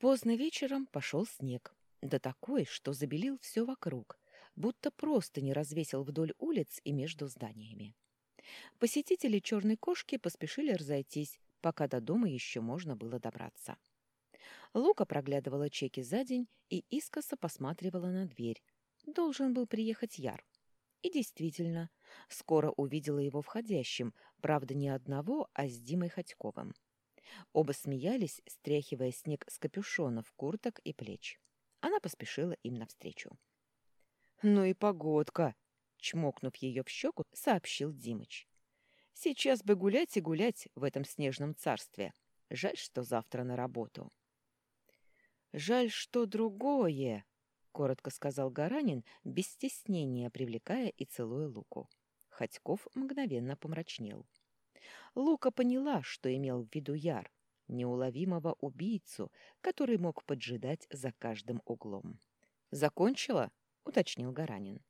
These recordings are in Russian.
Поздно вечером пошел снег, да такой, что забелил все вокруг, будто просто не развесил вдоль улиц и между зданиями. Посетители черной кошки поспешили разойтись, пока до дома еще можно было добраться. Лука проглядывала чеки за день и искоса посматривала на дверь. Должен был приехать Яр. И действительно, скоро увидела его входящим, правда, не одного, а с Димой Ходьковым. Оба смеялись, стряхивая снег с капюшонов, курток и плеч. Она поспешила им навстречу. «Ну и погодка!» — чмокнув ее в щеку, сообщил Димыч. «Сейчас бы гулять и гулять в этом снежном царстве. Жаль, что завтра на работу». «Жаль, что другое!» — коротко сказал Гаранин, без стеснения привлекая и целуя Луку. Ходьков мгновенно помрачнел. Лука поняла, что имел в виду Яр, неуловимого убийцу, который мог поджидать за каждым углом. «Закончила?» — уточнил Гаранин.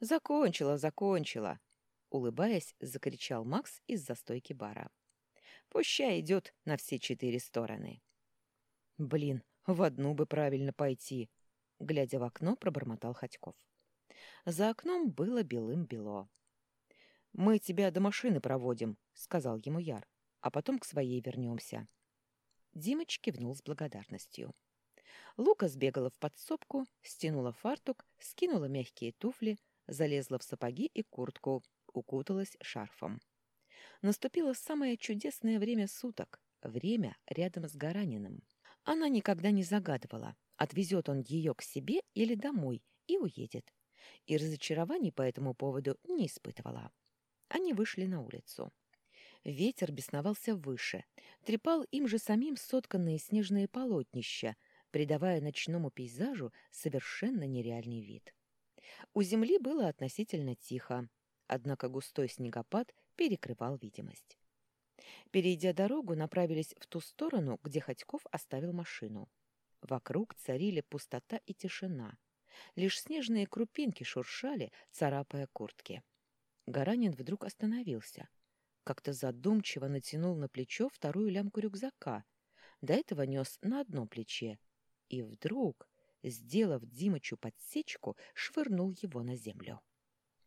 «Закончила, закончила!» — улыбаясь, закричал Макс из застойки бара. «Пущай идет на все четыре стороны». «Блин, в одну бы правильно пойти!» — глядя в окно, пробормотал Ходьков. За окном было белым-бело. «Мы тебя до машины проводим», — сказал ему Яр, «а потом к своей вернемся». Димыч кивнул с благодарностью. Лука сбегала в подсобку, стянула фартук, скинула мягкие туфли, залезла в сапоги и куртку, укуталась шарфом. Наступило самое чудесное время суток, время рядом с Гараниным. Она никогда не загадывала, отвезет он ее к себе или домой и уедет. И разочарований по этому поводу не испытывала. Они вышли на улицу. Ветер бесновался выше, трепал им же самим сотканные снежные полотнища, придавая ночному пейзажу совершенно нереальный вид. У земли было относительно тихо, однако густой снегопад перекрывал видимость. Перейдя дорогу, направились в ту сторону, где Ходьков оставил машину. Вокруг царили пустота и тишина. Лишь снежные крупинки шуршали, царапая куртки. Гаранин вдруг остановился. Как-то задумчиво натянул на плечо вторую лямку рюкзака. До этого нес на одном плече. И вдруг, сделав Димычу подсечку, швырнул его на землю.